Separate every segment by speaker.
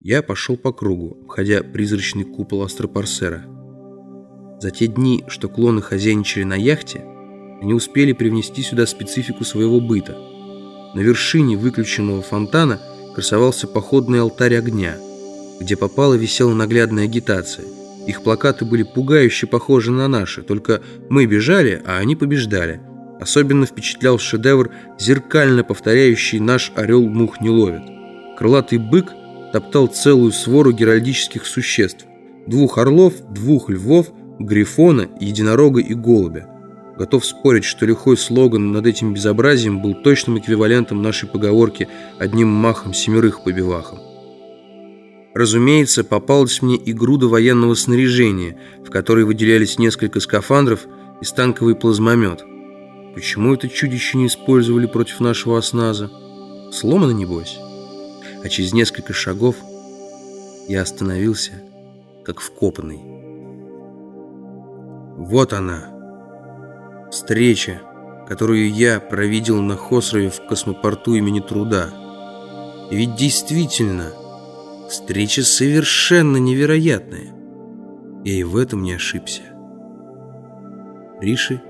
Speaker 1: Я пошел по кругу, обходя призрачный купол астропарсера. За те дни, что клоны хозяйничали на яхте, они успели привнести сюда специфику своего быта. На вершине выключенного фонтана красовался походный алтарь огня, где попала висела наглядная агитация. Их плакаты были пугающе похожи на наши, только мы бежали, а они побеждали. Особенно впечатлял шедевр, зеркально повторяющий «Наш орел мух не ловит». Крылатый бык топтал целую свору геральдических существ. Двух орлов, двух львов, грифона, единорога и голубя. Готов спорить, что лихой слоган над этим безобразием был точным эквивалентом нашей поговорки «одним махом семерых по бивахам». Разумеется, попалась мне и груда военного снаряжения, в которой выделялись несколько скафандров и станковый плазмомет. Почему это чудище не использовали против нашего осназа? Сломано, небось? А через несколько шагов я остановился, как вкопанный. Вот она, встреча, которую я провидел на Хосрове в космопорту имени Труда. И ведь действительно, встреча совершенно невероятная. Я и в этом не ошибся. Риши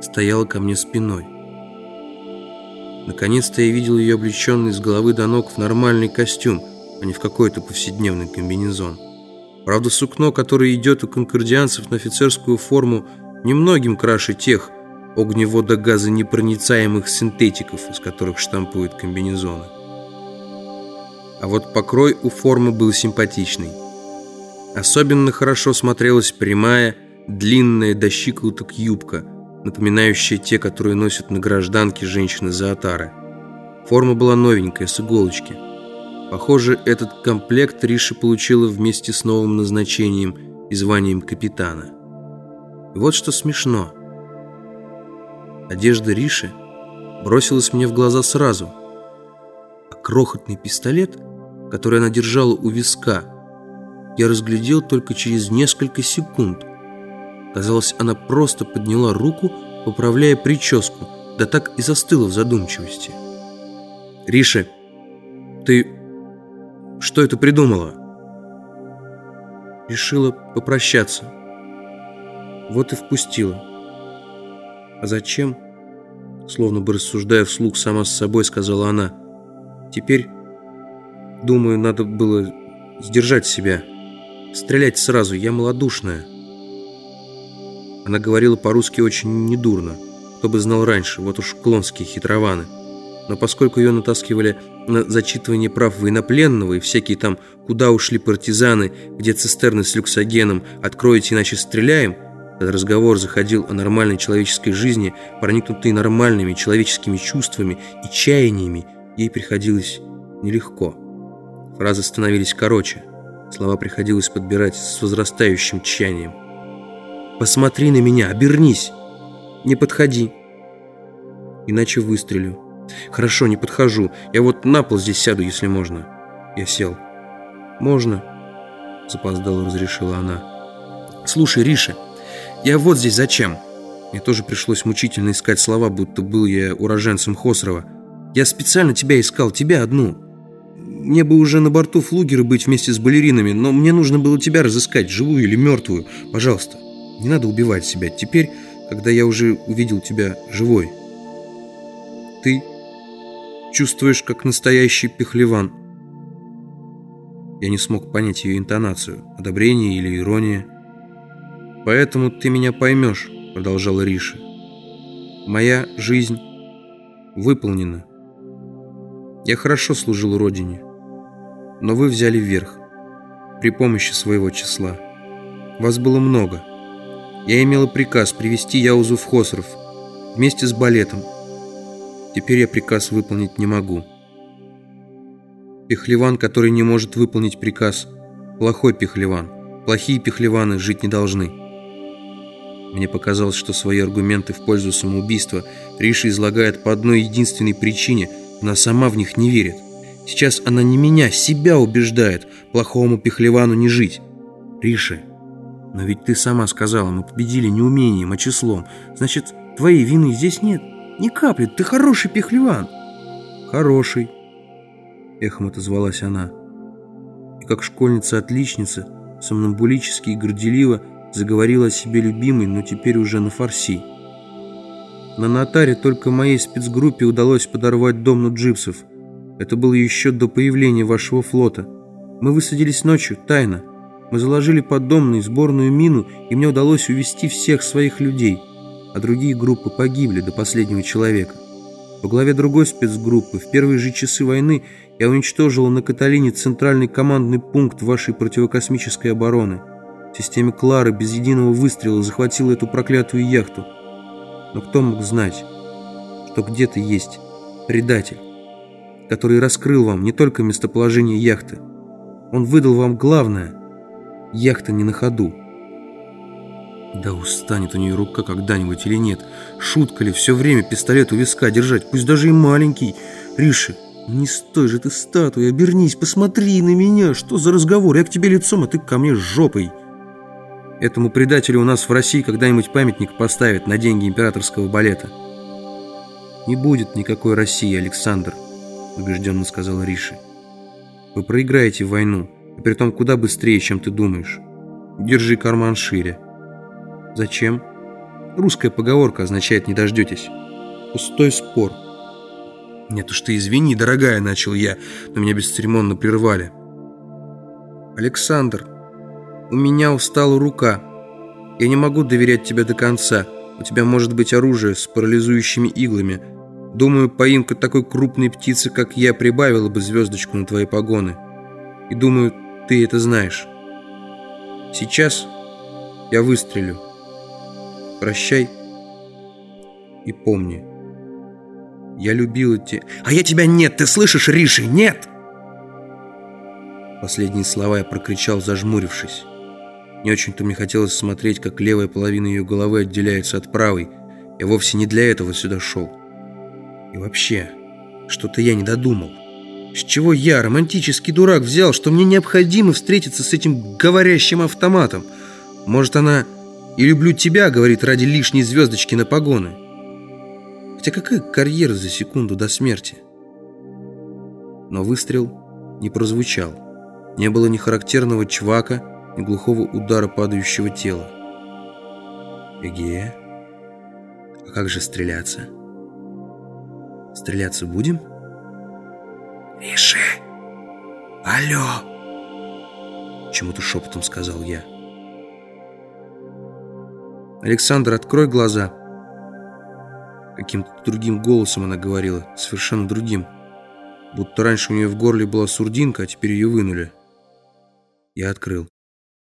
Speaker 1: стояла ко мне спиной. Наконец-то я видел ее облеченный с головы до ног в нормальный костюм, а не в какой-то повседневный комбинезон. Правда, сукно, которое идет у конкордианцев на офицерскую форму, немногим краше тех огневодо-газонепроницаемых синтетиков, из которых штампуют комбинезоны. А вот покрой у формы был симпатичный. Особенно хорошо смотрелась прямая, длинная до щиколоток юбка – напоминающие те, которые носят на гражданке женщины Заатары. Форма была новенькая, с иголочки. Похоже, этот комплект Риша получила вместе с новым назначением и званием капитана. И вот что смешно. Одежда Риши бросилась мне в глаза сразу, а крохотный пистолет, который она держала у виска, я разглядел только через несколько секунд – Казалось, она просто подняла руку, поправляя прическу, да так и застыла в задумчивости. «Риша, ты что это придумала?» Решила попрощаться. Вот и впустила. «А зачем?» Словно бы рассуждая вслух сама с собой, сказала она. «Теперь, думаю, надо было сдержать себя. Стрелять сразу, я малодушная». Она говорила по-русски очень недурно. Кто бы знал раньше, вот уж клонские хитрованы. Но поскольку ее натаскивали на зачитывание прав военнопленного и всякие там «Куда ушли партизаны?», «Где цистерны с люксогеном?», «Откройте, иначе стреляем?», этот разговор заходил о нормальной человеческой жизни, проникнутой нормальными человеческими чувствами и чаяниями, ей приходилось нелегко. Фразы становились короче, слова приходилось подбирать с возрастающим тщанием. Посмотри на меня, обернись. Не подходи. Иначе выстрелю. Хорошо, не подхожу. Я вот на пол здесь сяду, если можно. Я сел. Можно? Запоздало разрешила она. Слушай, Риша, я вот здесь зачем? Мне тоже пришлось мучительно искать слова, будто был я уроженцем Хосрова. Я специально тебя искал, тебя одну. Мне бы уже на борту флугера быть вместе с балеринами, но мне нужно было тебя разыскать, живую или мертвую. Пожалуйста. Не надо убивать себя. Теперь, когда я уже увидел тебя живой, ты чувствуешь, как настоящий пехлеван. Я не смог понять ее интонацию, одобрение или ирония. «Поэтому ты меня поймешь», — продолжала Риша. «Моя жизнь выполнена. Я хорошо служил Родине, но вы взяли верх при помощи своего числа. Вас было много». Я имела приказ привести Яузу в Хосров вместе с балетом. Теперь я приказ выполнить не могу. Пехлеван, который не может выполнить приказ, плохой пехлеван. Плохие пехлеваны жить не должны. Мне показалось, что свои аргументы в пользу самоубийства Риша излагает по одной единственной причине. Она сама в них не верит. Сейчас она не меня, себя убеждает. Плохому пехлевану не жить. Риша, но ведь ты сама сказала, мы победили не умением, а числом. Значит, твоей вины здесь нет. Ни капли, ты хороший пехлеван. Хороший, эхом отозвалась она. И как школьница-отличница, сомнамбулически и горделиво заговорила о себе любимой, но теперь уже на фарси. На нотаре только моей спецгруппе удалось подорвать дом на джипсов. Это было еще до появления вашего флота. Мы высадились ночью, тайно. Мы заложили под дом сборную мину, и мне удалось увести всех своих людей, а другие группы погибли до последнего человека. По главе другой спецгруппы в первые же часы войны я уничтожил на Каталине центральный командный пункт вашей противокосмической обороны. В системе Клары без единого выстрела захватила эту проклятую яхту. Но кто мог знать, что где-то есть предатель, который раскрыл вам не только местоположение яхты, он выдал вам главное – яхта не на ходу. Да устанет у нее рука когда-нибудь или нет. Шутка ли все время пистолет у виска держать, пусть даже и маленький. Риши, не стой же ты статуей, обернись, посмотри на меня. Что за разговор? Я к тебе лицом, а ты ко мне жопой. Этому предателю у нас в России когда-нибудь памятник поставят на деньги императорского балета. «Не будет никакой России, Александр», — убежденно сказал Риши. «Вы проиграете войну, и при том куда быстрее, чем ты думаешь. Держи карман шире». «Зачем?» «Русская поговорка означает «не дождетесь». Пустой спор». «Нет уж ты извини, дорогая», — начал я, но меня бесцеремонно прервали. «Александр», у меня устала рука. Я не могу доверять тебе до конца. У тебя может быть оружие с парализующими иглами. Думаю, поимка такой крупной птицы, как я, прибавила бы звездочку на твои погоны. И думаю, ты это знаешь. Сейчас я выстрелю. Прощай и помни. Я любила тебя. А я тебя нет, ты слышишь, Риши, нет! Последние слова я прокричал, зажмурившись. Не очень-то мне хотелось смотреть, как левая половина ее головы отделяется от правой. Я вовсе не для этого сюда шел. И вообще, что-то я не додумал. С чего я, романтический дурак, взял, что мне необходимо встретиться с этим говорящим автоматом? Может, она «И люблю тебя», говорит, ради лишней звездочки на погоны. Хотя какая карьера за секунду до смерти? Но выстрел не прозвучал. Не было ни характерного чвака, и глухого удара падающего тела. Эгея? А как же стреляться? Стреляться будем?
Speaker 2: Риши! Алло!
Speaker 1: Чему-то шепотом сказал я. Александр, открой глаза. Каким-то другим голосом она говорила, совершенно другим. Будто раньше у нее в горле была сурдинка, а теперь ее вынули. Я открыл.